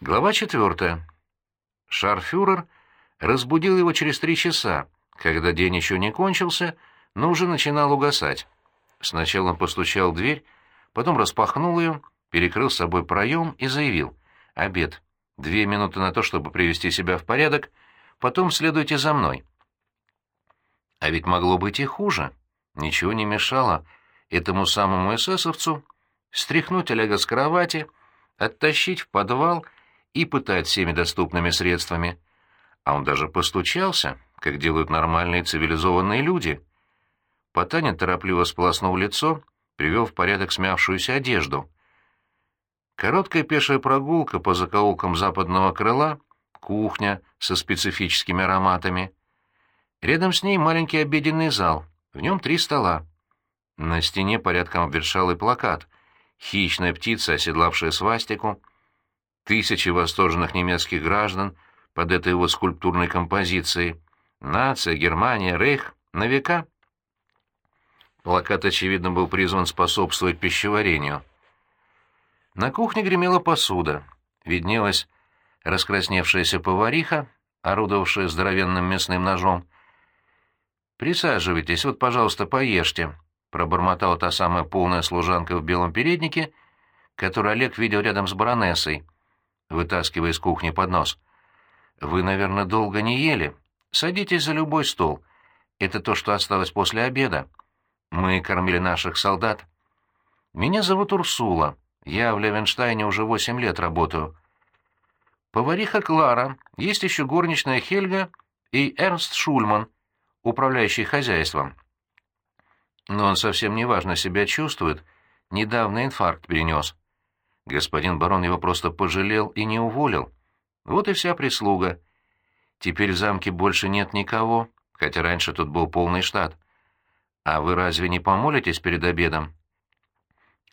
Глава четвертая. Шарфюрер разбудил его через три часа, когда день еще не кончился, но уже начинал угасать. Сначала он постучал в дверь, потом распахнул ее, перекрыл с собой проем и заявил «Обед. Две минуты на то, чтобы привести себя в порядок, потом следуйте за мной». А ведь могло быть и хуже. Ничего не мешало этому самому эсэсовцу стряхнуть Олега с кровати, оттащить в подвал и пытать всеми доступными средствами. А он даже постучался, как делают нормальные цивилизованные люди. Потанин торопливо сполоснул лицо, привел в порядок смявшуюся одежду. Короткая пешая прогулка по закоулкам западного крыла, кухня со специфическими ароматами. Рядом с ней маленький обеденный зал, в нем три стола. На стене порядком обвершалый плакат. Хищная птица, оседлавшая свастику, Тысячи восторженных немецких граждан под этой его скульптурной композицией. Нация, Германия, Рейх на века. Плакат, очевидно, был призван способствовать пищеварению. На кухне гремела посуда. Виднелась раскрасневшаяся повариха, орудовавшая здоровенным мясным ножом. «Присаживайтесь, вот, пожалуйста, поешьте», — пробормотала та самая полная служанка в белом переднике, которую Олег видел рядом с баронессой — вытаскивая из кухни поднос. «Вы, наверное, долго не ели. Садитесь за любой стол. Это то, что осталось после обеда. Мы кормили наших солдат. Меня зовут Урсула. Я в Левенштайне уже восемь лет работаю. Повариха Клара, есть еще горничная Хельга и Эрнст Шульман, управляющий хозяйством. Но он совсем неважно себя чувствует, недавно инфаркт перенес. Господин барон его просто пожалел и не уволил. Вот и вся прислуга. Теперь в замке больше нет никого, хотя раньше тут был полный штат. А вы разве не помолитесь перед обедом?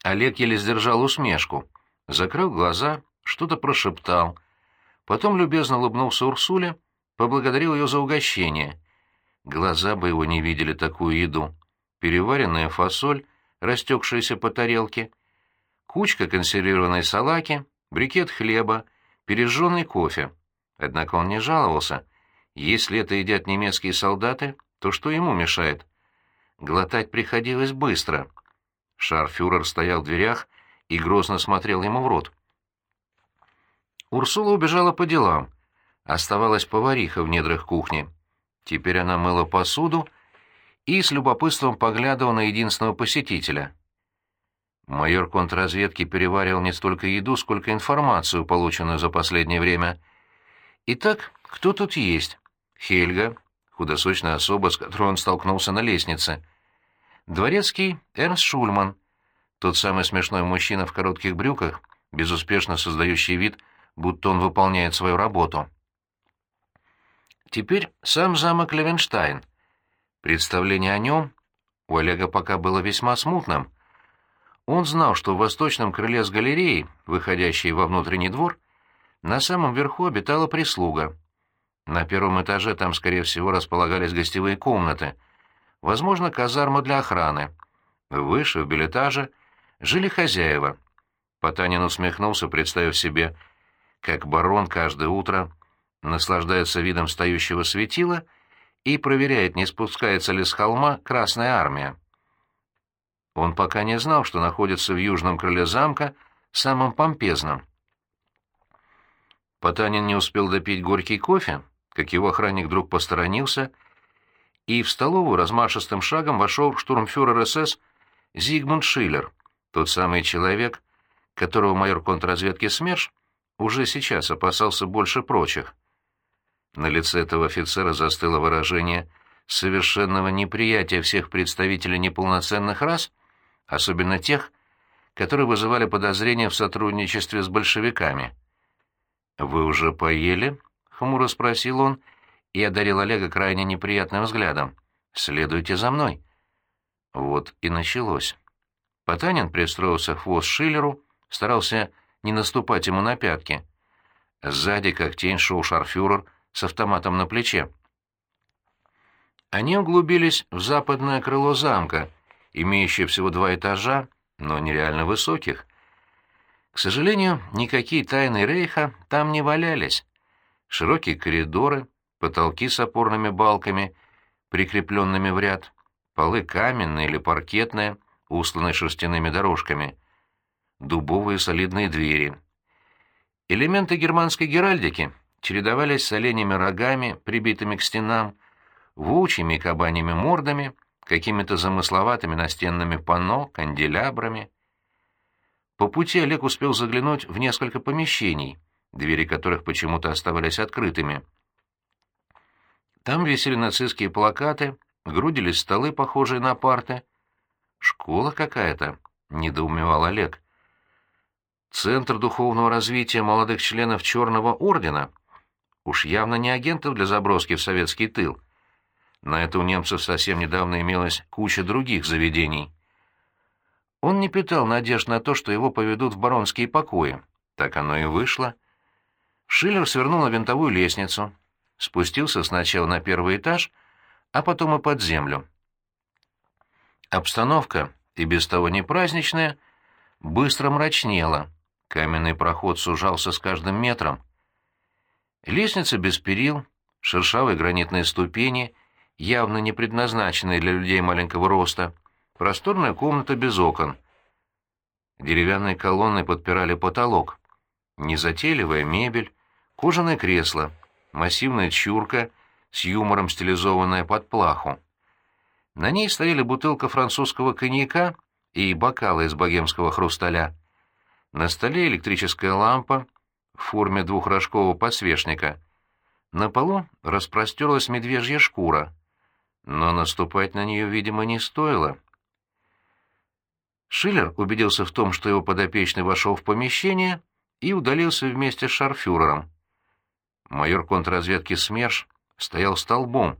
Олег еле сдержал усмешку, закрыл глаза, что-то прошептал. Потом любезно улыбнулся Урсуле, поблагодарил ее за угощение. Глаза бы его не видели такую еду. Переваренная фасоль, растекшаяся по тарелке — кучка консервированной салаки, брикет хлеба, пережженный кофе. Однако он не жаловался. Если это едят немецкие солдаты, то что ему мешает? Глотать приходилось быстро. Шарфюрер стоял в дверях и грозно смотрел ему в рот. Урсула убежала по делам. Оставалась повариха в недрах кухни. Теперь она мыла посуду и с любопытством поглядывала на единственного посетителя — Майор контрразведки переваривал не столько еду, сколько информацию, полученную за последнее время. Итак, кто тут есть? Хельга, худосочная особа, с которой он столкнулся на лестнице. Дворецкий Эрнст Шульман, тот самый смешной мужчина в коротких брюках, безуспешно создающий вид, будто он выполняет свою работу. Теперь сам замок Левенштайн. Представление о нем у Олега пока было весьма смутным — он знал, что в восточном крыле с галереей, выходящей во внутренний двор, на самом верху обитала прислуга. На первом этаже там, скорее всего, располагались гостевые комнаты, возможно, казарма для охраны. Выше, в билетаже, жили хозяева. Потанин усмехнулся, представив себе, как барон каждое утро наслаждается видом стоящего светила и проверяет, не спускается ли с холма Красная Армия. Он пока не знал, что находится в южном крыле замка, самом помпезном. Потанин не успел допить горький кофе, как его охранник вдруг посторонился, и в столовую размашистым шагом вошел штурмфюрер СС Зигмунд Шиллер, тот самый человек, которого майор контрразведки СМЕРШ уже сейчас опасался больше прочих. На лице этого офицера застыло выражение совершенного неприятия всех представителей неполноценных рас — особенно тех, которые вызывали подозрения в сотрудничестве с большевиками. «Вы уже поели?» — хмуро спросил он и одарил Олега крайне неприятным взглядом. «Следуйте за мной». Вот и началось. Потанин пристроился хвост Шиллеру, старался не наступать ему на пятки. Сзади, как тень, шел шарфюрер с автоматом на плече. Они углубились в западное крыло замка, имеющая всего два этажа, но нереально высоких. К сожалению, никакие тайны Рейха там не валялись. Широкие коридоры, потолки с опорными балками, прикрепленными в ряд, полы каменные или паркетные, устланные шерстяными дорожками, дубовые солидные двери. Элементы германской геральдики чередовались с оленями рогами, прибитыми к стенам, волчьими и кабаньими мордами, какими-то замысловатыми настенными панно, канделябрами. По пути Олег успел заглянуть в несколько помещений, двери которых почему-то оставались открытыми. Там висели нацистские плакаты, грудились столы, похожие на парты. «Школа какая-то», — недоумевал Олег. «Центр духовного развития молодых членов Черного Ордена? Уж явно не агентов для заброски в советский тыл. На это у немцев совсем недавно имелась куча других заведений». Он не питал надежд на то, что его поведут в баронские покои. Так оно и вышло. Шиллер свернул на винтовую лестницу, спустился сначала на первый этаж, а потом и под землю. Обстановка, и без того не праздничная, быстро мрачнела, каменный проход сужался с каждым метром. Лестница без перил, шершавые гранитные ступени, явно не предназначенные для людей маленького роста — Просторная комната без окон. Деревянные колонны подпирали потолок. Незатейливая мебель, кожаное кресло, массивная чурка с юмором стилизованная под плаху. На ней стояли бутылка французского коньяка и бокалы из богемского хрусталя. На столе электрическая лампа в форме двухрожкового подсвечника. На полу распростерлась медвежья шкура, но наступать на нее, видимо, не стоило. Шиллер убедился в том, что его подопечный вошел в помещение и удалился вместе с шарфюрером. Майор контрразведки СМЕРШ стоял столбом,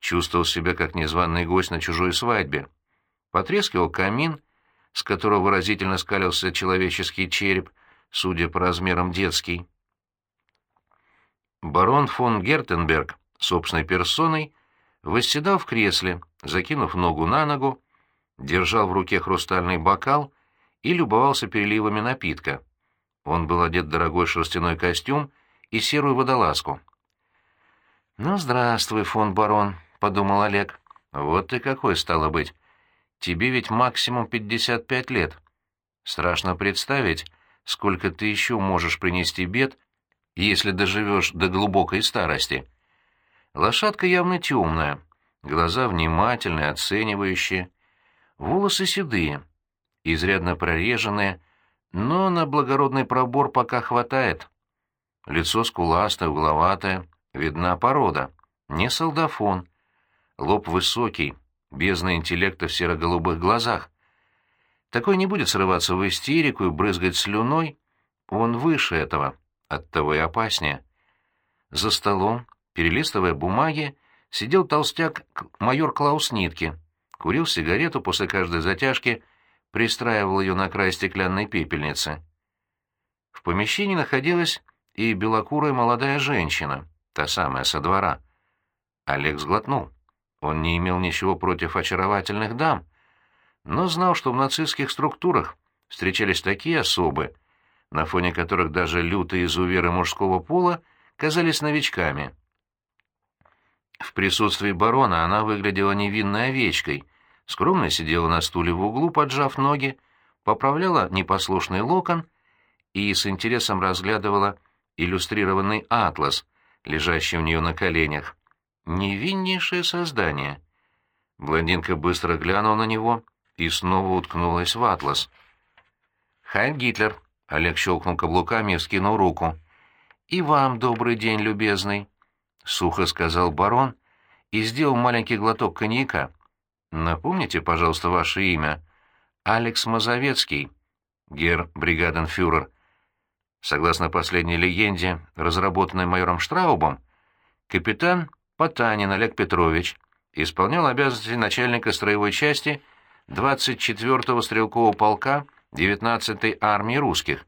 чувствовал себя как незваный гость на чужой свадьбе. Потрескивал камин, с которого выразительно скалился человеческий череп, судя по размерам детский. Барон фон Гертенберг, собственной персоной, восседал в кресле, закинув ногу на ногу, держал в руке хрустальный бокал и любовался переливами напитка. Он был одет в дорогой шерстяной костюм и серую водолазку. «Ну, здравствуй, фон барон», — подумал Олег. «Вот ты какой, стало быть. Тебе ведь максимум пятьдесят пять лет. Страшно представить, сколько ты еще можешь принести бед, если доживешь до глубокой старости. Лошадка явно темная, глаза внимательные, оценивающие, Волосы седые, изрядно прореженные, но на благородный пробор пока хватает. Лицо скуластое, угловатое, видна порода, не солдафон. Лоб высокий, бездна интеллекта в серо-голубых глазах. Такой не будет срываться в истерику и брызгать слюной. Он выше этого, оттого и опаснее. За столом, перелистывая бумаги, сидел толстяк майор Клаус Нитке курил сигарету после каждой затяжки, пристраивал ее на край стеклянной пепельницы. В помещении находилась и белокурая молодая женщина, та самая со двора. Олег сглотнул. Он не имел ничего против очаровательных дам, но знал, что в нацистских структурах встречались такие особы, на фоне которых даже лютые изуверы мужского пола казались новичками. В присутствии барона она выглядела невинной овечкой, скромно сидела на стуле в углу, поджав ноги, поправляла непослушный локон и с интересом разглядывала иллюстрированный атлас, лежащий у нее на коленях. Невиннейшее создание. Блондинка быстро глянула на него и снова уткнулась в атлас. «Хайн Гитлер!» — Олег щелкнул каблуками и вскинул руку. «И вам добрый день, любезный!» — сухо сказал барон и сделал маленький глоток коньяка. «Напомните, пожалуйста, ваше имя. Алекс Мазовецкий, гер бригаденфюрер. Согласно последней легенде, разработанной майором Штраубом, капитан Потанин Олег Петрович исполнял обязанности начальника строевой части 24-го стрелкового полка 19-й армии русских.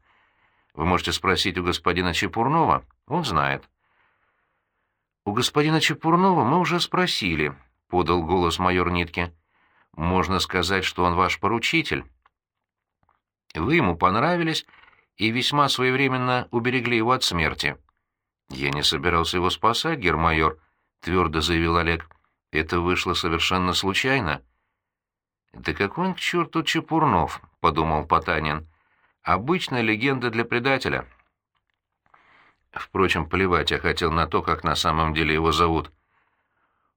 Вы можете спросить у господина Чепурнова, он знает». «У господина Чепурнова мы уже спросили», — подал голос майор Нитке. «Можно сказать, что он ваш поручитель. Вы ему понравились, и весьма своевременно уберегли его от смерти. «Я не собирался его спасать, гермайор», — твердо заявил Олег. «Это вышло совершенно случайно». «Да какой он к черту Чепурнов», — подумал Потанин. «Обычная легенда для предателя». Впрочем, плевать я хотел на то, как на самом деле его зовут.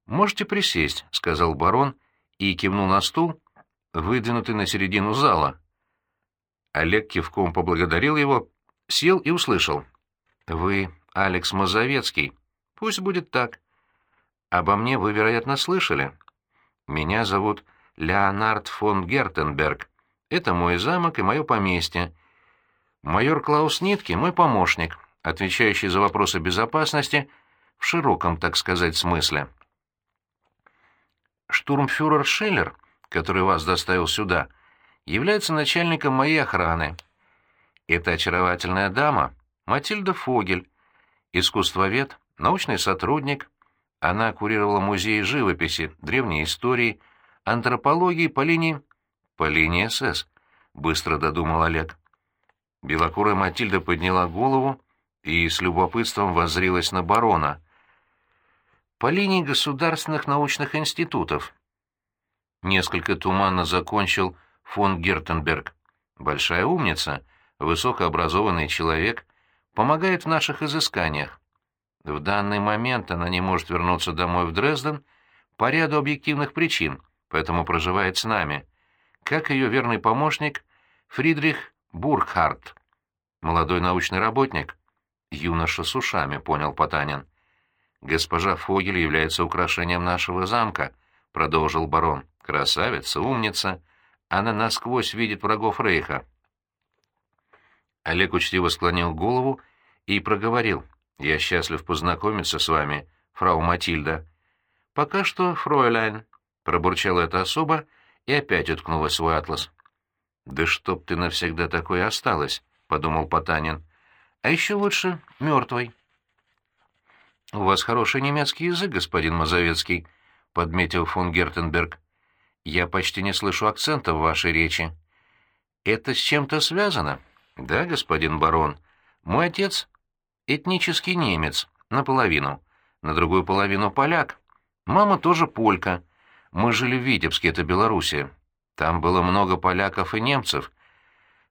«Можете присесть», — сказал барон и кивнул на стул, выдвинутый на середину зала. Олег кивком поблагодарил его, сел и услышал. «Вы Алекс Мазовецкий. Пусть будет так. Обо мне вы, вероятно, слышали. Меня зовут Леонард фон Гертенберг. Это мой замок и мое поместье. Майор Клаус Нитки — мой помощник, отвечающий за вопросы безопасности в широком, так сказать, смысле. Штурмфюрер Шеллер, который вас доставил сюда, является начальником моей охраны. Это очаровательная дама, Матильда Фогель, искусствовед, научный сотрудник. Она курировала музеи живописи, древней истории, антропологии по линии... по линии СС, быстро додумал Олег. Белокурая Матильда подняла голову и с любопытством воззрилась на барона. По линии государственных научных институтов. Несколько туманно закончил фон Гертенберг. Большая умница, высокообразованный человек, помогает в наших изысканиях. В данный момент она не может вернуться домой в Дрезден по ряду объективных причин, поэтому проживает с нами, как ее верный помощник Фридрих Бурхарт, молодой научный работник. Юноша с ушами, понял Потанин. Госпожа Фогель является украшением нашего замка, продолжил барон. Красавица, умница. Она насквозь видит врагов Рейха. Олег учтиво склонил голову и проговорил. «Я счастлив познакомиться с вами, фрау Матильда». «Пока что, фройляйн», — пробурчала эта особа и опять уткнулась свой атлас. «Да чтоб ты навсегда такой осталась», — подумал Потанин. «А еще лучше мертвой». «У вас хороший немецкий язык, господин Мазовецкий», — подметил фон Гертенберг. «Я почти не слышу акцента в вашей речи». «Это с чем-то связано?» Да, господин барон. Мой отец этнический немец, наполовину, на другую половину поляк. Мама тоже полька. Мы жили в Витебске, это Белоруссия. Там было много поляков и немцев.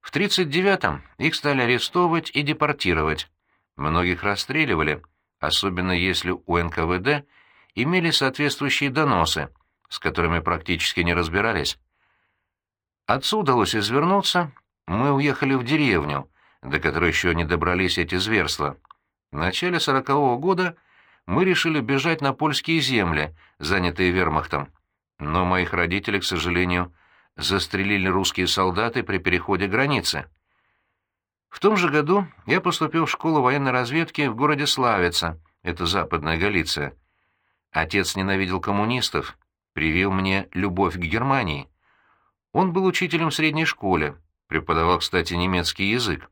В 39-м их стали арестовывать и депортировать. Многих расстреливали, особенно если у НКВД имели соответствующие доносы, с которыми практически не разбирались. Отцу удалось извернуться мы уехали в деревню, до которой еще не добрались эти зверства. В начале сорокового года мы решили бежать на польские земли, занятые вермахтом. Но моих родителей, к сожалению, застрелили русские солдаты при переходе границы. В том же году я поступил в школу военной разведки в городе Славица, это Западная Галиция. Отец ненавидел коммунистов, привил мне любовь к Германии. Он был учителем в средней школе, Преподавал, кстати, немецкий язык.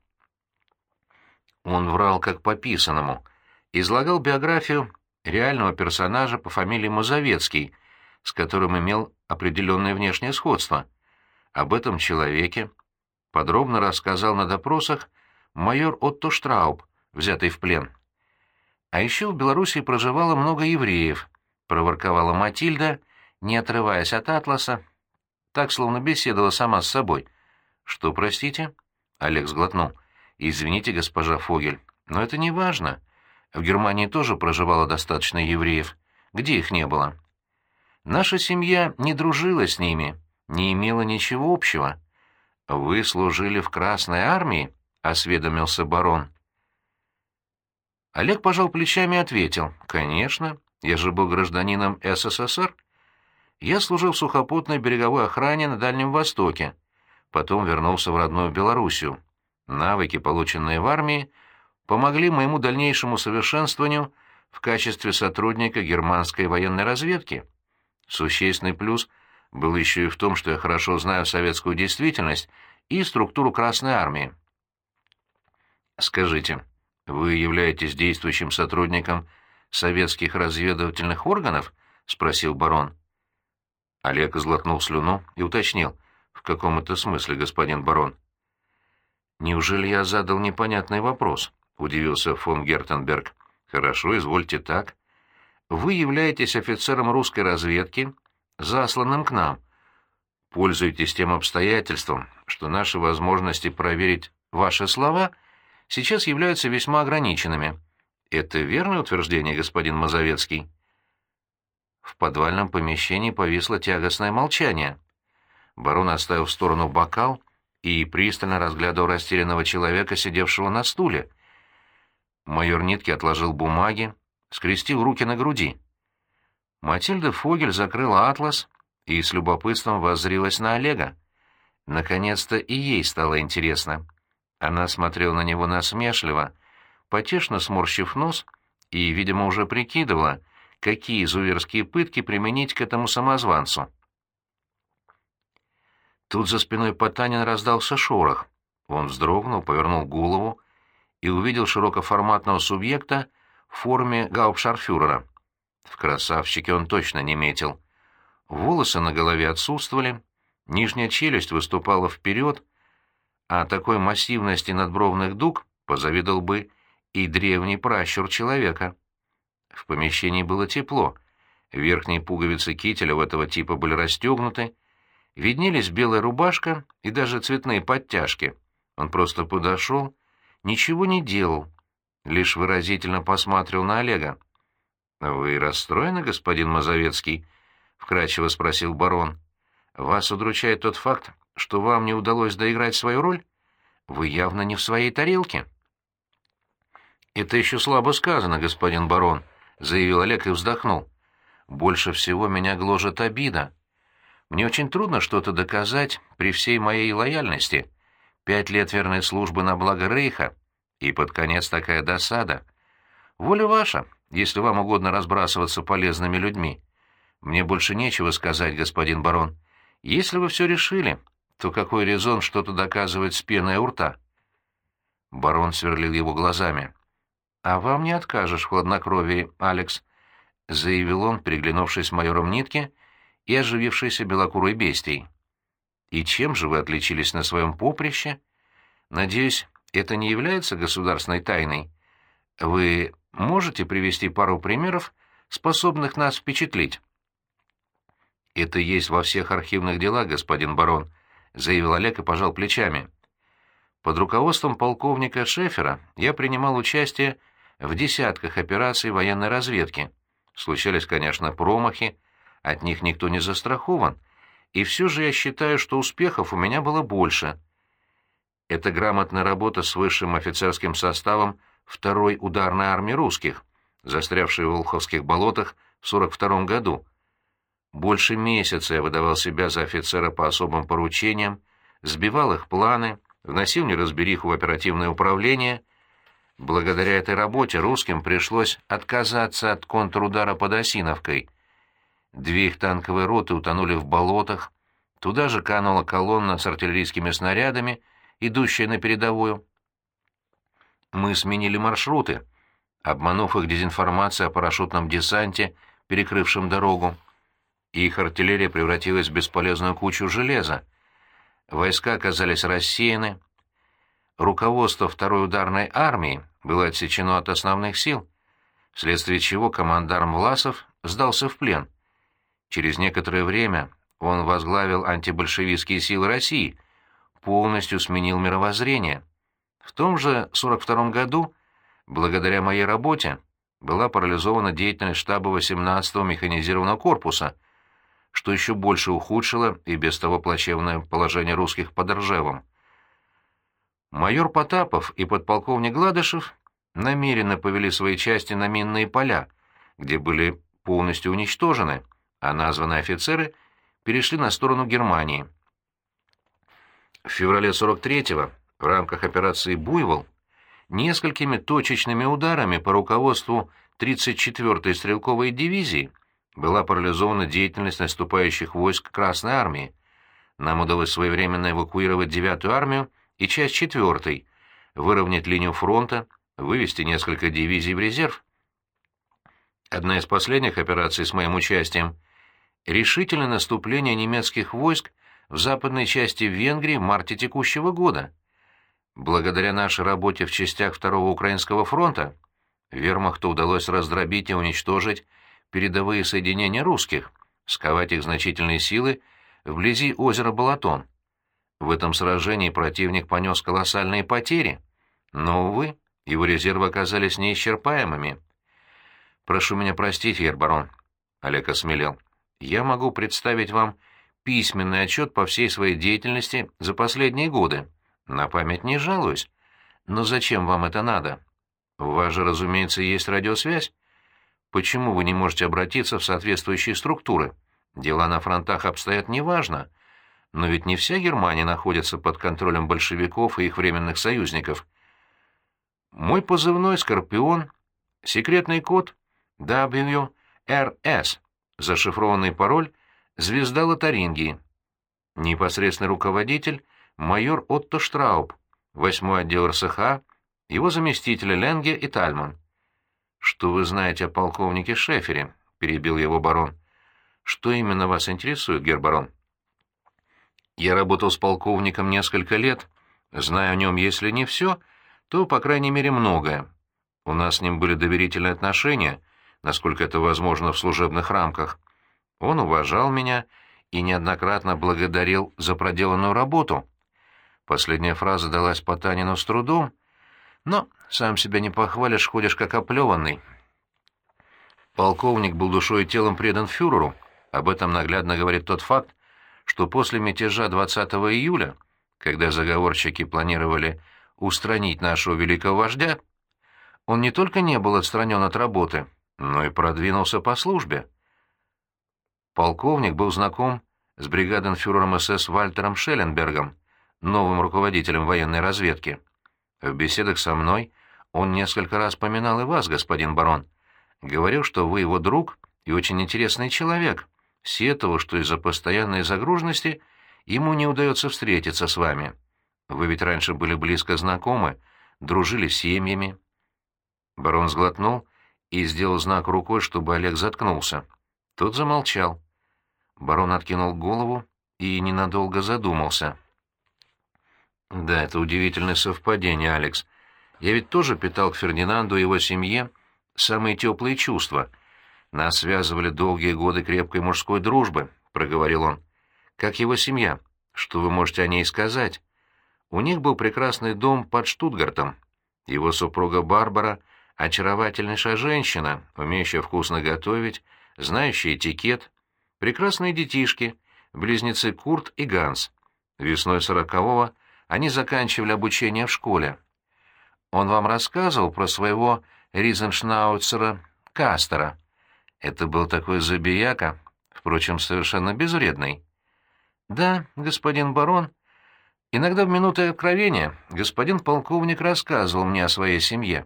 Он врал как по писанному. Излагал биографию реального персонажа по фамилии Мазовецкий, с которым имел определенное внешнее сходство. Об этом человеке подробно рассказал на допросах майор Отто Штрауб, взятый в плен. А еще в Белоруссии проживало много евреев, проворковала Матильда, не отрываясь от атласа, так словно беседовала сама с собой — «Что, простите?» — Олег сглотнул. «Извините, госпожа Фогель, но это не важно. В Германии тоже проживало достаточно евреев. Где их не было?» «Наша семья не дружила с ними, не имела ничего общего. Вы служили в Красной армии?» — осведомился барон. Олег пожал плечами и ответил. «Конечно, я же был гражданином СССР. Я служил в сухопутной береговой охране на Дальнем Востоке потом вернулся в родную Белоруссию. Навыки, полученные в армии, помогли моему дальнейшему совершенствованию в качестве сотрудника германской военной разведки. Существенный плюс был еще и в том, что я хорошо знаю советскую действительность и структуру Красной Армии. Скажите, вы являетесь действующим сотрудником советских разведывательных органов? — спросил барон. Олег изглотнул слюну и уточнил — в каком это смысле, господин барон? «Неужели я задал непонятный вопрос?» — удивился фон Гертенберг. «Хорошо, извольте так. Вы являетесь офицером русской разведки, засланным к нам. Пользуетесь тем обстоятельством, что наши возможности проверить ваши слова сейчас являются весьма ограниченными. Это верное утверждение, господин Мазовецкий?» В подвальном помещении повисло тягостное молчание. Барон оставил в сторону бокал и пристально разглядывал растерянного человека, сидевшего на стуле. Майор Нитки отложил бумаги, скрестил руки на груди. Матильда Фогель закрыла атлас и с любопытством воззрилась на Олега. Наконец-то и ей стало интересно. Она смотрела на него насмешливо, потешно сморщив нос, и, видимо, уже прикидывала, какие изуверские пытки применить к этому самозванцу. Тут за спиной Потанин раздался шорох. Он вздрогнул, повернул голову и увидел широкоформатного субъекта в форме гауптшарфюрера. В красавчике он точно не метил. Волосы на голове отсутствовали, нижняя челюсть выступала вперед, а такой массивности надбровных дуг позавидовал бы и древний пращур человека. В помещении было тепло, верхние пуговицы кителя у этого типа были расстегнуты, виднелись белая рубашка и даже цветные подтяжки. Он просто подошел, ничего не делал, лишь выразительно посмотрел на Олега. «Вы расстроены, господин Мазовецкий?» — вкрадчиво спросил барон. «Вас удручает тот факт, что вам не удалось доиграть свою роль? Вы явно не в своей тарелке». «Это еще слабо сказано, господин барон», — заявил Олег и вздохнул. «Больше всего меня гложет обида. Мне очень трудно что-то доказать при всей моей лояльности. Пять лет верной службы на благо Рейха, и под конец такая досада. Воля ваша, если вам угодно разбрасываться полезными людьми. Мне больше нечего сказать, господин барон. Если вы все решили, то какой резон что-то доказывать с пеной у рта?» Барон сверлил его глазами. «А вам не откажешь в хладнокровии, Алекс», — заявил он, приглянувшись майором Нитке и оживившейся белокурой бестией. «И чем же вы отличились на своем поприще? Надеюсь, это не является государственной тайной. Вы можете привести пару примеров, способных нас впечатлить?» «Это есть во всех архивных делах, господин барон», — заявил Олег и пожал плечами. «Под руководством полковника Шефера я принимал участие в десятках операций военной разведки. Случались, конечно, промахи, от них никто не застрахован, и все же я считаю, что успехов у меня было больше. Это грамотная работа с высшим офицерским составом второй ударной армии русских, застрявшей в Волховских болотах в 42 году. Больше месяца я выдавал себя за офицера по особым поручениям, сбивал их планы, вносил неразбериху в оперативное управление. Благодаря этой работе русским пришлось отказаться от контрудара под Осиновкой — Две их танковые роты утонули в болотах, туда же канула колонна с артиллерийскими снарядами, идущая на передовую. Мы сменили маршруты, обманув их дезинформацией о парашютном десанте, перекрывшем дорогу. Их артиллерия превратилась в бесполезную кучу железа. Войска оказались рассеяны. Руководство второй ударной армии было отсечено от основных сил, вследствие чего командарм Власов сдался в плен — Через некоторое время он возглавил антибольшевистские силы России, полностью сменил мировоззрение. В том же 42 году, благодаря моей работе, была парализована деятельность штаба 18-го механизированного корпуса, что еще больше ухудшило и без того плачевное положение русских под Ржевом. Майор Потапов и подполковник Гладышев намеренно повели свои части на минные поля, где были полностью уничтожены а названные офицеры перешли на сторону Германии. В феврале 43-го в рамках операции «Буйвол» несколькими точечными ударами по руководству 34-й стрелковой дивизии была парализована деятельность наступающих войск Красной Армии. Нам удалось своевременно эвакуировать 9-ю армию и часть 4-й, выровнять линию фронта, вывести несколько дивизий в резерв. Одна из последних операций с моим участием — решительное наступление немецких войск в западной части Венгрии в марте текущего года. Благодаря нашей работе в частях Второго Украинского фронта вермахту удалось раздробить и уничтожить передовые соединения русских, сковать их значительные силы вблизи озера Балатон. В этом сражении противник понес колоссальные потери, но, увы, его резервы оказались неисчерпаемыми. «Прошу меня простить, Ербарон», — Олег осмелел. «Я могу представить вам письменный отчет по всей своей деятельности за последние годы. На память не жалуюсь. Но зачем вам это надо? У вас же, разумеется, есть радиосвязь. Почему вы не можете обратиться в соответствующие структуры? Дела на фронтах обстоят неважно. Но ведь не вся Германия находится под контролем большевиков и их временных союзников. Мой позывной «Скорпион», секретный код WRS, зашифрованный пароль «Звезда Лотарингии». Непосредственный руководитель — майор Отто Штрауб, восьмой отдел РСХ, его заместители Ленге и Тальман. «Что вы знаете о полковнике Шефере?» — перебил его барон. «Что именно вас интересует, гербарон?» «Я работал с полковником несколько лет, знаю о нем, если не все, то, по крайней мере, многое. У нас с ним были доверительные отношения, насколько это возможно в служебных рамках. Он уважал меня и неоднократно благодарил за проделанную работу. Последняя фраза далась Потанину с трудом, но сам себя не похвалишь, ходишь как оплеванный. Полковник был душой и телом предан фюреру. Об этом наглядно говорит тот факт, что после мятежа 20 июля, когда заговорщики планировали устранить нашего великого вождя, он не только не был отстранен от работы, но и продвинулся по службе. Полковник был знаком с бригаденфюрером СС Вальтером Шелленбергом, новым руководителем военной разведки. В беседах со мной он несколько раз поминал и вас, господин барон. Говорил, что вы его друг и очень интересный человек. Сетовал, что из-за постоянной загруженности ему не удается встретиться с вами. Вы ведь раньше были близко знакомы, дружили с семьями. Барон сглотнул и сделал знак рукой, чтобы Олег заткнулся. Тот замолчал. Барон откинул голову и ненадолго задумался. «Да, это удивительное совпадение, Алекс. Я ведь тоже питал к Фердинанду и его семье самые теплые чувства. Нас связывали долгие годы крепкой мужской дружбы», — проговорил он. «Как его семья? Что вы можете о ней сказать?» У них был прекрасный дом под Штутгартом. Его супруга Барбара — очаровательнейшая женщина, умеющая вкусно готовить, знающая этикет, Прекрасные детишки, близнецы Курт и Ганс. Весной сорокового они заканчивали обучение в школе. Он вам рассказывал про своего Ризеншнауцера Кастера. Это был такой забияка, впрочем, совершенно безвредный. Да, господин барон, иногда в минуты откровения господин полковник рассказывал мне о своей семье.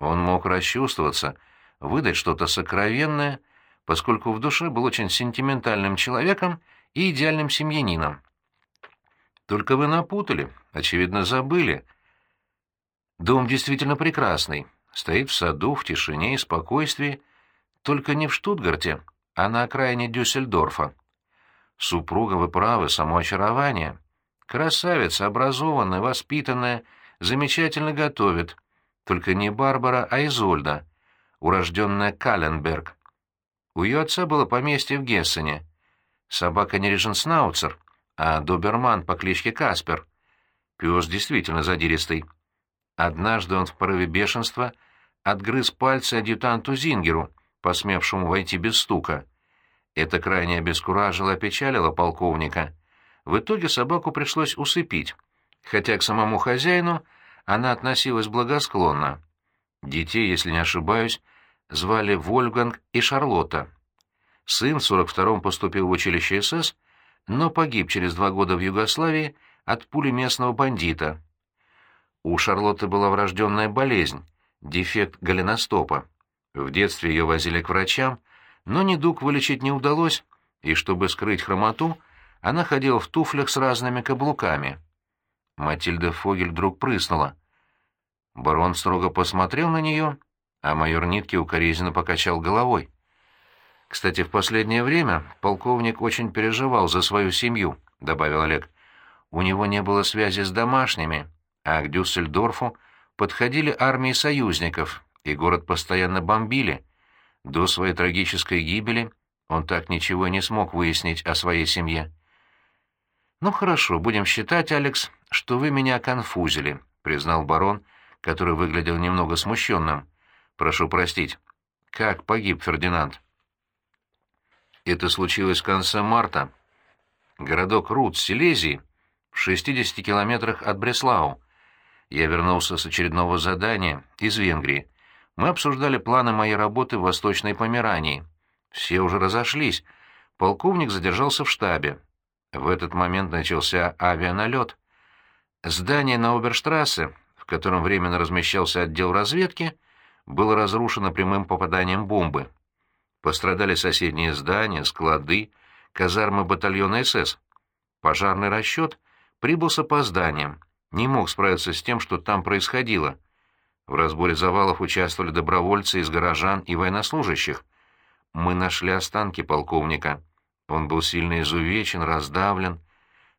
Он мог расчувствоваться, выдать что-то сокровенное — поскольку в душе был очень сентиментальным человеком и идеальным семьянином. Только вы напутали, очевидно, забыли. Дом действительно прекрасный, стоит в саду, в тишине и спокойствии, только не в Штутгарте, а на окраине Дюссельдорфа. Супруга, вы правы, само очарование. Красавица, образованная, воспитанная, замечательно готовит. Только не Барбара, а Изольда, урожденная Каленберг. У ее отца было поместье в Гессене. Собака не Реженснауцер, а доберман по кличке Каспер. Пес действительно задиристый. Однажды он в порыве бешенства отгрыз пальцы адъютанту Зингеру, посмевшему войти без стука. Это крайне обескуражило и опечалило полковника. В итоге собаку пришлось усыпить, хотя к самому хозяину она относилась благосклонно. Детей, если не ошибаюсь, звали Вольфганг и Шарлотта. Сын в 42-м поступил в училище СС, но погиб через два года в Югославии от пули местного бандита. У Шарлотты была врожденная болезнь, дефект голеностопа. В детстве ее возили к врачам, но недуг вылечить не удалось, и чтобы скрыть хромоту, она ходила в туфлях с разными каблуками. Матильда Фогель вдруг прыснула. Барон строго посмотрел на нее а майор Нитки укоризненно покачал головой. «Кстати, в последнее время полковник очень переживал за свою семью», — добавил Олег. «У него не было связи с домашними, а к Дюссельдорфу подходили армии союзников, и город постоянно бомбили. До своей трагической гибели он так ничего не смог выяснить о своей семье. «Ну хорошо, будем считать, Алекс, что вы меня конфузили», — признал барон, который выглядел немного смущенным. «Прошу простить. Как погиб Фердинанд?» Это случилось в конце марта. Городок Рут, Силезии, в 60 километрах от Бреслау. Я вернулся с очередного задания из Венгрии. Мы обсуждали планы моей работы в Восточной Померании. Все уже разошлись. Полковник задержался в штабе. В этот момент начался авианалет. Здание на Оберштрассе, в котором временно размещался отдел разведки, было разрушено прямым попаданием бомбы. Пострадали соседние здания, склады, казармы батальона СС. Пожарный расчет прибыл с опозданием, не мог справиться с тем, что там происходило. В разборе завалов участвовали добровольцы из горожан и военнослужащих. Мы нашли останки полковника. Он был сильно изувечен, раздавлен,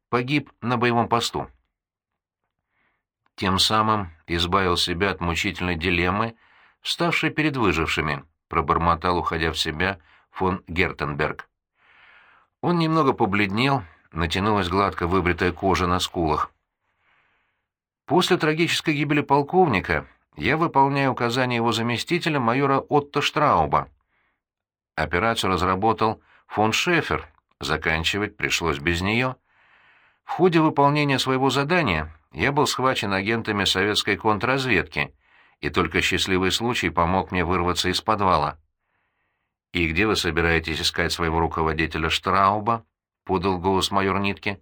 погиб на боевом посту. Тем самым избавил себя от мучительной дилеммы, вставшей перед выжившими, пробормотал, уходя в себя, фон Гертенберг. Он немного побледнел, натянулась гладко выбритая кожа на скулах. После трагической гибели полковника я выполняю указания его заместителя майора Отто Штрауба. Операцию разработал фон Шефер, заканчивать пришлось без нее. В ходе выполнения своего задания я был схвачен агентами советской контрразведки, и только счастливый случай помог мне вырваться из подвала. «И где вы собираетесь искать своего руководителя Штрауба?» — подал голос майор Нитке.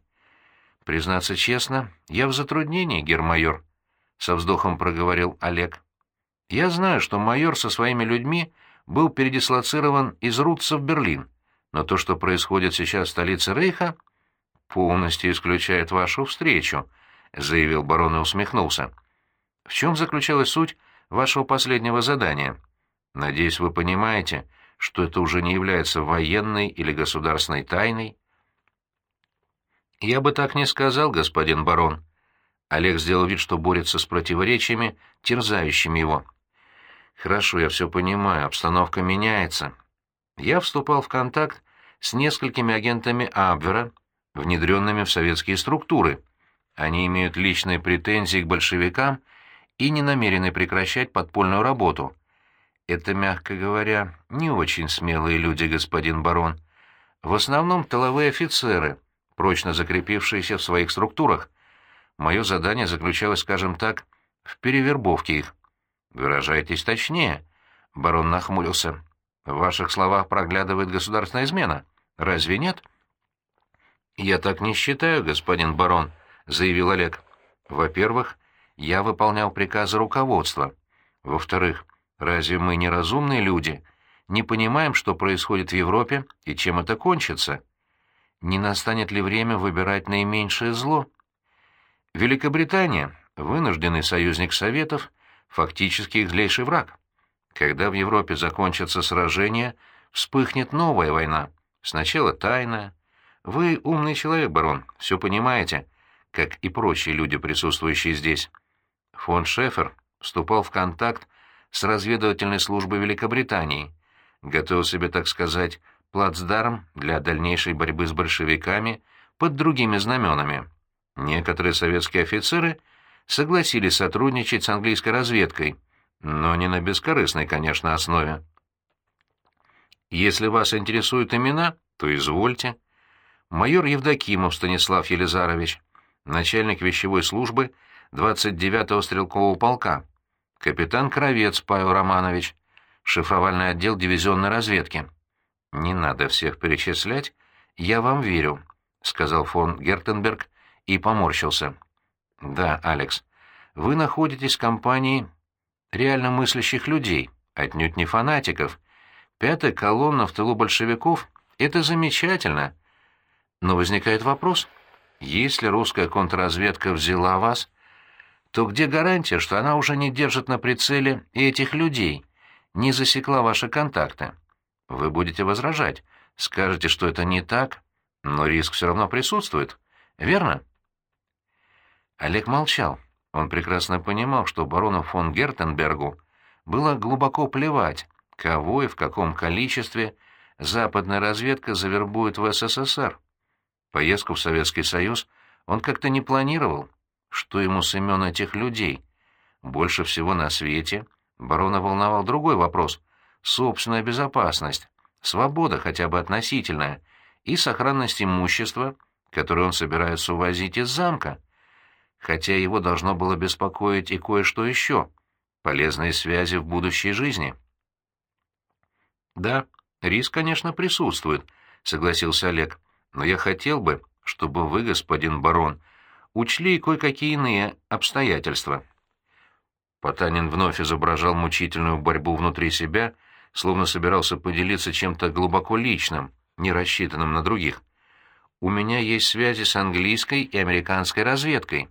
«Признаться честно, я в затруднении, гермайор», — со вздохом проговорил Олег. «Я знаю, что майор со своими людьми был передислоцирован из Рутца в Берлин, но то, что происходит сейчас в столице Рейха, полностью исключает вашу встречу», — заявил барон и усмехнулся. «В чем заключалась суть вашего последнего задания? Надеюсь, вы понимаете, что это уже не является военной или государственной тайной?» «Я бы так не сказал, господин барон». Олег сделал вид, что борется с противоречиями, терзающими его. «Хорошо, я все понимаю, обстановка меняется. Я вступал в контакт с несколькими агентами Абвера, внедренными в советские структуры. Они имеют личные претензии к большевикам и не намерены прекращать подпольную работу. Это, мягко говоря, не очень смелые люди, господин барон. В основном тыловые офицеры, прочно закрепившиеся в своих структурах. Мое задание заключалось, скажем так, в перевербовке их. Выражайтесь точнее. Барон нахмурился. В ваших словах проглядывает государственная измена. Разве нет? Я так не считаю, господин барон, заявил Олег. Во-первых, я выполнял приказы руководства. Во-вторых, разве мы не разумные люди? Не понимаем, что происходит в Европе и чем это кончится? не настанет ли время выбирать наименьшее зло? Великобритания, вынужденный союзник Советов, фактически их злейший враг. Когда в Европе закончатся сражения, вспыхнет новая война. Сначала тайная. Вы умный человек, барон, все понимаете, как и прочие люди, присутствующие здесь. Фон Шефер вступал в контакт с разведывательной службой Великобритании, готовил себе, так сказать, плацдарм для дальнейшей борьбы с большевиками под другими знаменами. Некоторые советские офицеры согласились сотрудничать с английской разведкой, но не на бескорыстной, конечно, основе. Если вас интересуют имена, то извольте. Майор Евдокимов Станислав Елизарович, начальник вещевой службы 29-го стрелкового полка, капитан Кровец Павел Романович, шифровальный отдел дивизионной разведки. «Не надо всех перечислять, я вам верю», — сказал фон Гертенберг и поморщился. «Да, Алекс, вы находитесь в компании реально мыслящих людей, отнюдь не фанатиков. Пятая колонна в тылу большевиков — это замечательно. Но возникает вопрос, если русская контрразведка взяла вас, то где гарантия, что она уже не держит на прицеле и этих людей, не засекла ваши контакты?» Вы будете возражать, скажете, что это не так, но риск все равно присутствует, верно? Олег молчал. Он прекрасно понимал, что барону фон Гертенбергу было глубоко плевать, кого и в каком количестве западная разведка завербует в СССР. Поездку в Советский Союз он как-то не планировал. Что ему с имен этих людей? Больше всего на свете барона волновал другой вопрос — собственная безопасность, свобода хотя бы относительная и сохранность имущества, которое он собирается увозить из замка. Хотя его должно было беспокоить и кое-что еще — полезные связи в будущей жизни. «Да, риск, конечно, присутствует», — согласился Олег, — «но я хотел бы, чтобы вы, господин барон, учли кое-какие иные обстоятельства». Потанин вновь изображал мучительную борьбу внутри себя, словно собирался поделиться чем-то глубоко личным, не рассчитанным на других. «У меня есть связи с английской и американской разведкой.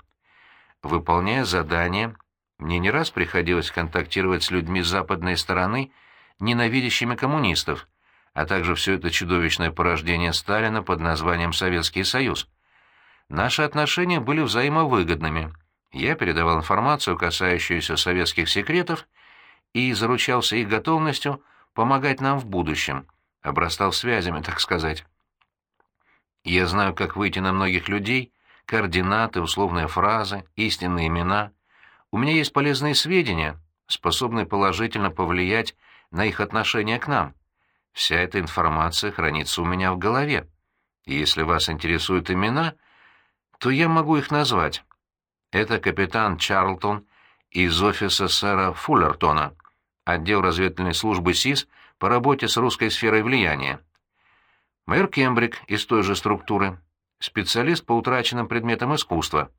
Выполняя задания, мне не раз приходилось контактировать с людьми с западной стороны, ненавидящими коммунистов, а также все это чудовищное порождение Сталина под названием Советский Союз. Наши отношения были взаимовыгодными. Я передавал информацию, касающуюся советских секретов, и заручался их готовностью помогать нам в будущем, обрастал связями, так сказать. Я знаю, как выйти на многих людей, координаты, условные фразы, истинные имена. У меня есть полезные сведения, способные положительно повлиять на их отношение к нам. Вся эта информация хранится у меня в голове. И если вас интересуют имена, то я могу их назвать. Это капитан Чарлтон из офиса сэра Фуллертона, отдел разведывательной службы СИС по работе с русской сферой влияния. Майор Кембрик из той же структуры, специалист по утраченным предметам искусства.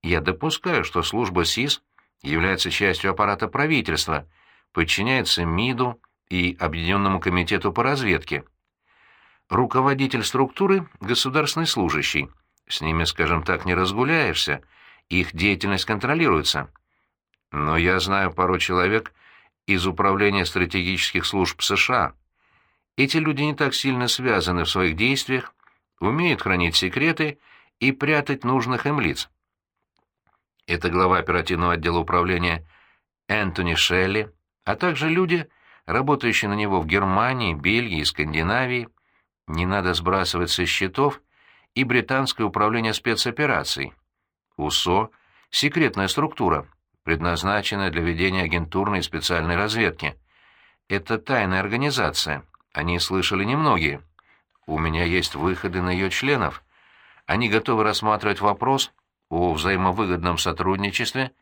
Я допускаю, что служба СИС является частью аппарата правительства — подчиняется МИДу и Объединенному комитету по разведке. Руководитель структуры — государственный служащий. С ними, скажем так, не разгуляешься, их деятельность контролируется. Но я знаю пару человек из Управления стратегических служб США. Эти люди не так сильно связаны в своих действиях, умеют хранить секреты и прятать нужных им лиц. Это глава оперативного отдела управления Энтони Шелли, а также люди, работающие на него в Германии, Бельгии Скандинавии. Не надо сбрасывать со счетов и британское управление спецопераций. УСО — секретная структура, предназначенная для ведения агентурной и специальной разведки. Это тайная организация, о ней слышали немногие. У меня есть выходы на ее членов. Они готовы рассматривать вопрос о взаимовыгодном сотрудничестве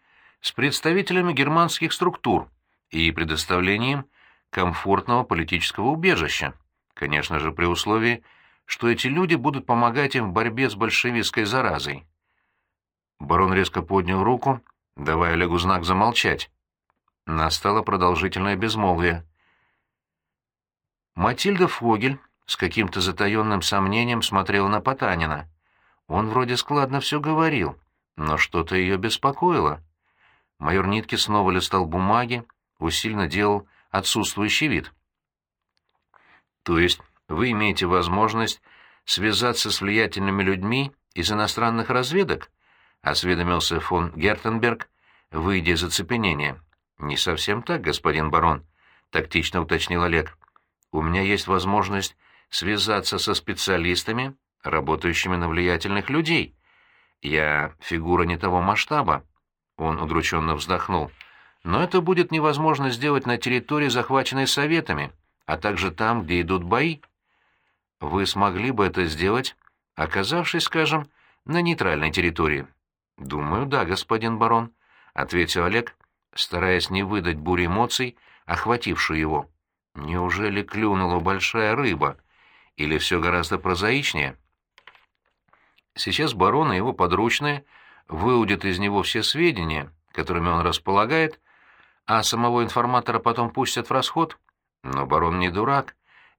с представителями германских структур, и предоставлением комфортного политического убежища, конечно же, при условии, что эти люди будут помогать им в борьбе с большевистской заразой. Барон резко поднял руку, давая Олегу знак замолчать. Настало продолжительное безмолвие. Матильда Фогель с каким-то затаенным сомнением смотрела на Потанина. Он вроде складно все говорил, но что-то ее беспокоило. Майор Нитки снова листал бумаги, усиленно делал отсутствующий вид. То есть вы имеете возможность связаться с влиятельными людьми из иностранных разведок? осведомился фон Гертенберг, выйдя из оцепенения. Не совсем так, господин барон, тактично уточнил Олег. У меня есть возможность связаться со специалистами, работающими на влиятельных людей. Я фигура не того масштаба. Он удрученно вздохнул. Но это будет невозможно сделать на территории, захваченной Советами, а также там, где идут бои. Вы смогли бы это сделать, оказавшись, скажем, на нейтральной территории? Думаю, да, господин барон, ответил Олег, стараясь не выдать бури эмоций, охватившую его. Неужели клюнула большая рыба? Или все гораздо прозаичнее? Сейчас барон и его подручные выудят из него все сведения, которыми он располагает, а самого информатора потом пустят в расход. Но барон не дурак.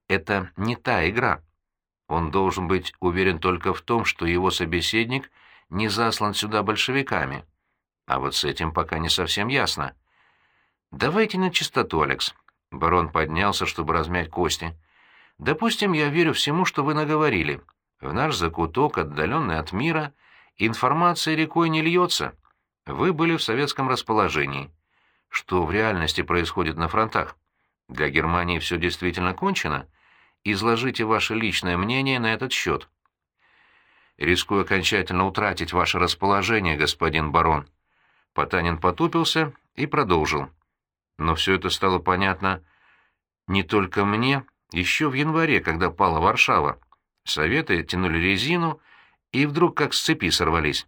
Это не та игра. Он должен быть уверен только в том, что его собеседник не заслан сюда большевиками. А вот с этим пока не совсем ясно. Давайте на чистоту, Алекс. Барон поднялся, чтобы размять кости. Допустим, я верю всему, что вы наговорили. В наш закуток, отдаленный от мира, информация рекой не льется. вы были в советском расположении. Что в реальности происходит на фронтах? Для Германии все действительно кончено? Изложите ваше личное мнение на этот счет. Рискую окончательно утратить ваше расположение, господин барон. Потанин потупился и продолжил. Но все это стало понятно не только мне, еще в январе, когда пала Варшава. Советы тянули резину, и вдруг как с цепи сорвались.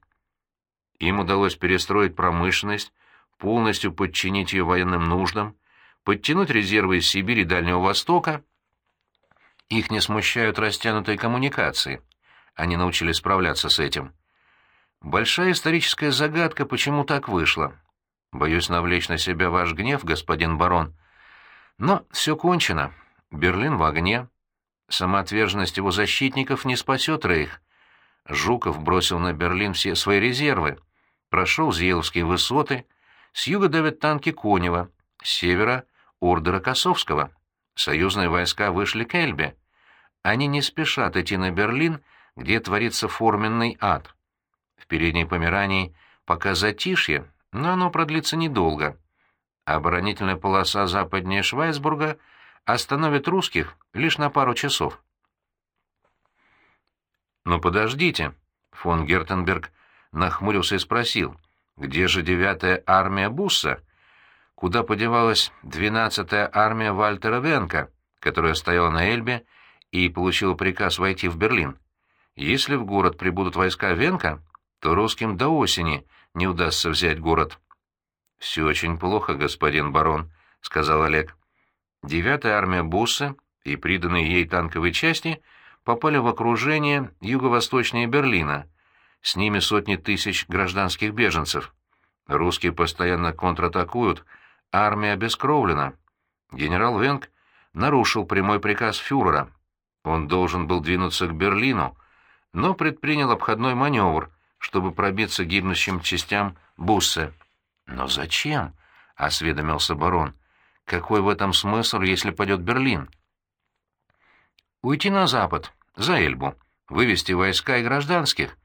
Им удалось перестроить промышленность, полностью подчинить ее военным нуждам, подтянуть резервы из Сибири и Дальнего Востока. Их не смущают растянутые коммуникации. Они научились справляться с этим. Большая историческая загадка, почему так вышло. Боюсь навлечь на себя ваш гнев, господин барон. Но все кончено. Берлин в огне. Самоотверженность его защитников не спасет Рейх. Жуков бросил на Берлин все свои резервы. Прошел Зеловские высоты. С юга давят танки Конева, с севера — Ордера Косовского. Союзные войска вышли к Эльбе. Они не спешат идти на Берлин, где творится форменный ад. В передней Померании пока затишье, но оно продлится недолго. Оборонительная полоса западнее Швайцбурга остановит русских лишь на пару часов. «Но подождите», — фон Гертенберг нахмурился и спросил, «где же девятая армия Бусса? Куда подевалась двенадцатая армия Вальтера Венка, которая стояла на Эльбе и получила приказ войти в Берлин? Если в город прибудут войска Венка, то русским до осени не удастся взять город». «Все очень плохо, господин барон», — сказал Олег. «Девятая армия Бусса и приданные ей танковые части — попали в окружение юго-восточнее Берлина. С ними сотни тысяч гражданских беженцев. Русские постоянно контратакуют, армия обескровлена. Генерал Венг нарушил прямой приказ фюрера. Он должен был двинуться к Берлину, но предпринял обходной маневр, чтобы пробиться гибнущим частям Буссе. «Но зачем?» — осведомился барон. «Какой в этом смысл, если пойдет Берлин?» «Уйти на запад, за Эльбу, вывести войска и гражданских.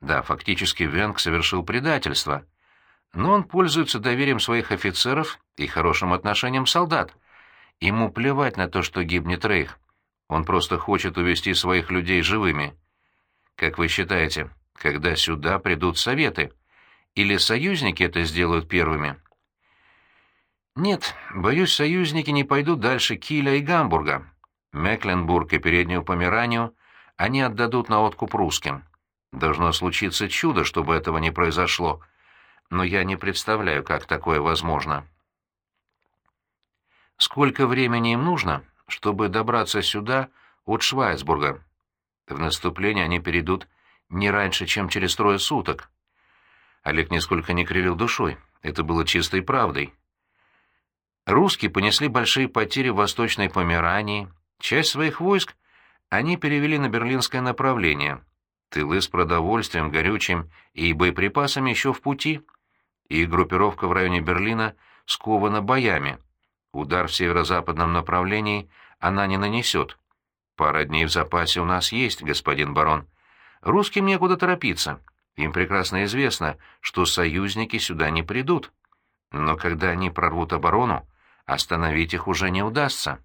Да, фактически Венг совершил предательство. Но он пользуется доверием своих офицеров и хорошим отношением солдат. Ему плевать на то, что гибнет Рейх. Он просто хочет увести своих людей живыми. Как вы считаете, когда сюда придут советы? Или союзники это сделают первыми? Нет, боюсь, союзники не пойдут дальше Киля и Гамбурга. Мекленбург и Переднюю Померанию они отдадут на откуп русским. Должно случиться чудо, чтобы этого не произошло, но я не представляю, как такое возможно. Сколько времени им нужно, чтобы добраться сюда от Швайцбурга? В наступление они перейдут не раньше, чем через трое суток. Олег нисколько не кривил душой. Это было чистой правдой. Русские понесли большие потери в Восточной Померании, Часть своих войск они перевели на берлинское направление. Тылы с продовольствием, горючим и боеприпасами еще в пути. И группировка в районе Берлина скована боями. Удар в северо-западном направлении она не нанесет. Пара дней в запасе у нас есть, господин барон. Русским некуда торопиться. Им прекрасно известно, что союзники сюда не придут. Но когда они прорвут оборону, остановить их уже не удастся.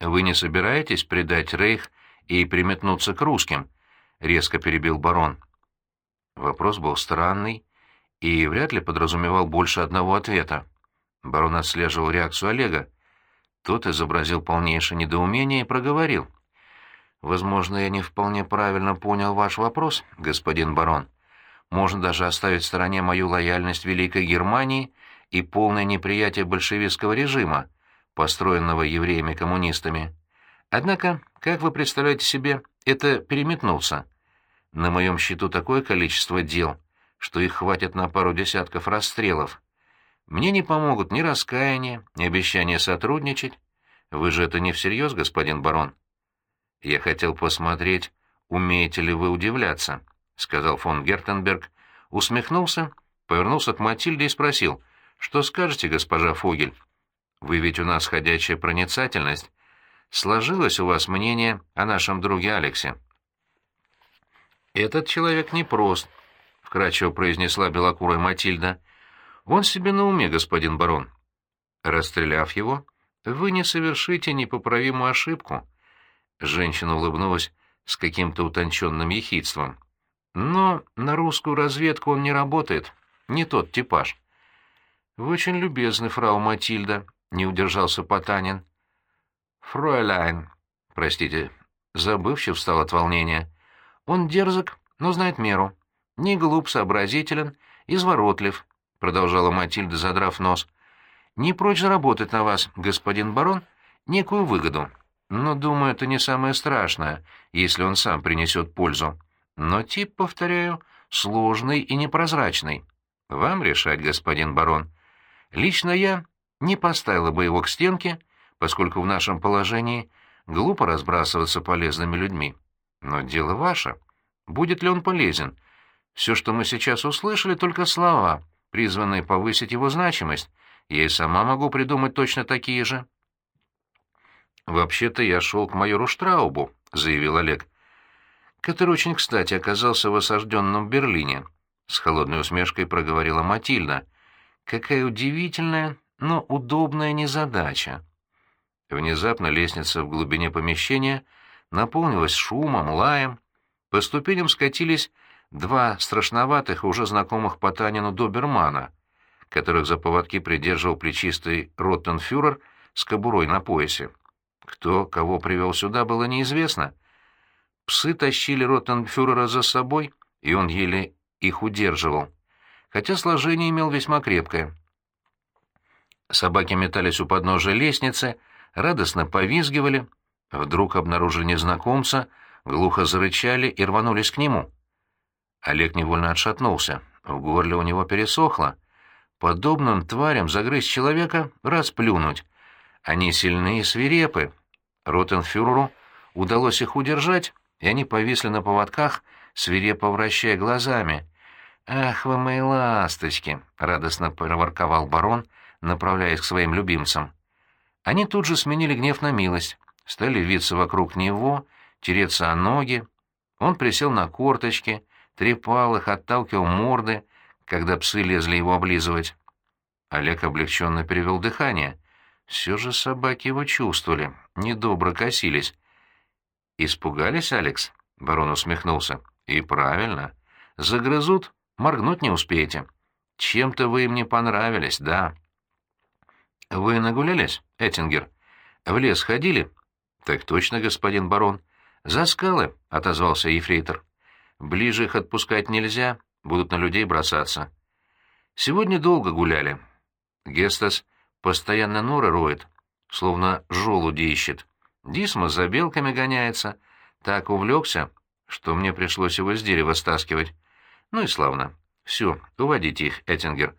«Вы не собираетесь предать Рейх и приметнуться к русским?» — резко перебил барон. Вопрос был странный и вряд ли подразумевал больше одного ответа. Барон отслеживал реакцию Олега. Тот изобразил полнейшее недоумение и проговорил. «Возможно, я не вполне правильно понял ваш вопрос, господин барон. Можно даже оставить в стороне мою лояльность Великой Германии и полное неприятие большевистского режима, построенного евреями-коммунистами. Однако, как вы представляете себе, это переметнулся. На моем счету такое количество дел, что их хватит на пару десятков расстрелов. Мне не помогут ни раскаяние, ни обещание сотрудничать. Вы же это не всерьез, господин барон? Я хотел посмотреть, умеете ли вы удивляться, — сказал фон Гертенберг, усмехнулся, повернулся к Матильде и спросил, что скажете, госпожа Фогель? Вы ведь у нас ходячая проницательность. Сложилось у вас мнение о нашем друге Алексе? Этот человек непрост. Вкрадчиво произнесла белокурая Матильда. «Он себе на уме, господин барон. Расстреляв его, вы не совершите непоправимую ошибку». Женщина улыбнулась с каким-то утонченным ехидством. «Но на русскую разведку он не работает, не тот типаж». «Вы очень любезны, фрау Матильда», — не удержался Потанин. «Фройляйн», простите, забывчив стал от волнения. «Он дерзок, но знает меру. Не глуп, сообразителен, изворотлив», — продолжала Матильда, задрав нос. «Не прочь заработать на вас, господин барон, некую выгоду. Но, думаю, это не самое страшное, если он сам принесет пользу. Но тип, повторяю, сложный и непрозрачный. Вам решать, господин барон. Лично я не поставила бы его к стенке, поскольку в нашем положении глупо разбрасываться полезными людьми. Но дело ваше. Будет ли он полезен? Все, что мы сейчас услышали, только слова, призванные повысить его значимость. Я и сама могу придумать точно такие же. «Вообще-то я шел к майору Штраубу», — заявил Олег, который очень кстати оказался в осажденном Берлине. С холодной усмешкой проговорила Матильда. «Какая удивительная, но удобная незадача». Внезапно лестница в глубине помещения наполнилась шумом, лаем. По ступеням скатились два страшноватых, уже знакомых Потанину добермана, которых за поводки придерживал плечистый Роттенфюрер с кобурой на поясе. Кто кого привел сюда, было неизвестно. Псы тащили Роттенфюрера за собой, и он еле их удерживал, хотя сложение имел весьма крепкое. Собаки метались у подножия лестницы, радостно повизгивали, вдруг обнаружили незнакомца, глухо зарычали и рванулись к нему. Олег невольно отшатнулся, в горле у него пересохло. Подобным тварям загрызть человека — расплюнуть. Они сильны и свирепы. Ротенфюреру удалось их удержать, и они повисли на поводках, свирепо вращая глазами. «Ах вы мои ласточки!» — радостно проворковал барон, направляясь к своим любимцам. Они тут же сменили гнев на милость, стали виться вокруг него, тереться о ноги. Он присел на корточки, трепал их, отталкивал морды, когда псы лезли его облизывать. Олег облегченно перевел дыхание. Все же собаки его чувствовали, недобро косились. «Испугались, Алекс?» — барон усмехнулся. «И правильно. Загрызут, моргнуть не успеете. Чем-то вы им не понравились, да». «Вы нагулялись, Эттингер? В лес ходили?» «Так точно, господин барон. За скалы», — отозвался ефрейтор. «Ближе их отпускать нельзя, будут на людей бросаться». «Сегодня долго гуляли». Гестас постоянно норы роет, словно желуди ищет. Дисма за белками гоняется. Так увлекся, что мне пришлось его с дерева стаскивать. Ну и славно. Все, уводите их, Эттингер.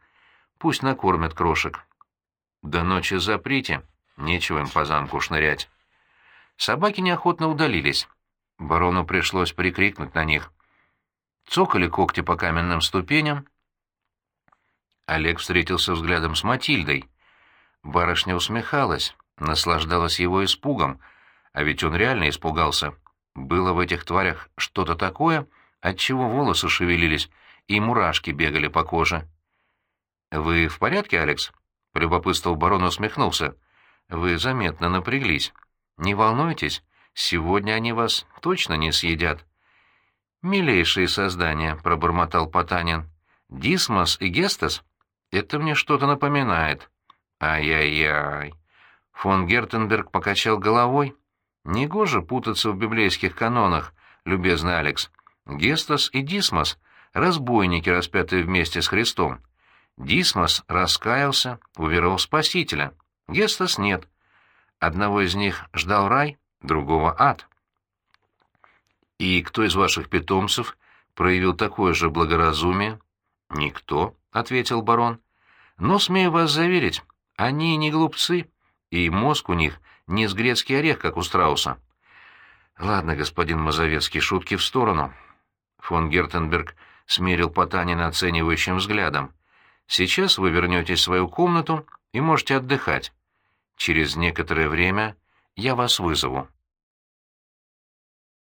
Пусть накормят крошек. До ночи заприте, нечего им по замку шнырять. Собаки неохотно удалились. Барону пришлось прикрикнуть на них. Цокали когти по каменным ступеням. Олег встретился взглядом с Матильдой. Барышня усмехалась, наслаждалась его испугом, а ведь он реально испугался. Было в этих тварях что-то такое, от чего волосы шевелились и мурашки бегали по коже. «Вы в порядке, Алекс?» Любопытствовал барон усмехнулся. «Вы заметно напряглись. Не волнуйтесь, сегодня они вас точно не съедят». «Милейшие создания», — пробормотал Потанин. «Дисмос и Гестас? Это мне что-то напоминает». «Ай-яй-яй». Фон Гертенберг покачал головой. «Негоже путаться в библейских канонах, любезный Алекс. Гестас и Дисмос — разбойники, распятые вместе с Христом. Дисмос раскаялся, уверовал Спасителя. Гестас нет. Одного из них ждал рай, другого — ад. «И кто из ваших питомцев проявил такое же благоразумие?» «Никто», — ответил барон. «Но, смею вас заверить, они не глупцы, и мозг у них не с грецкий орех, как у страуса». «Ладно, господин Мазовецкий, шутки в сторону». Фон Гертенберг смерил Потанина оценивающим взглядом. Сейчас вы вернетесь в свою комнату и можете отдыхать. Через некоторое время я вас вызову.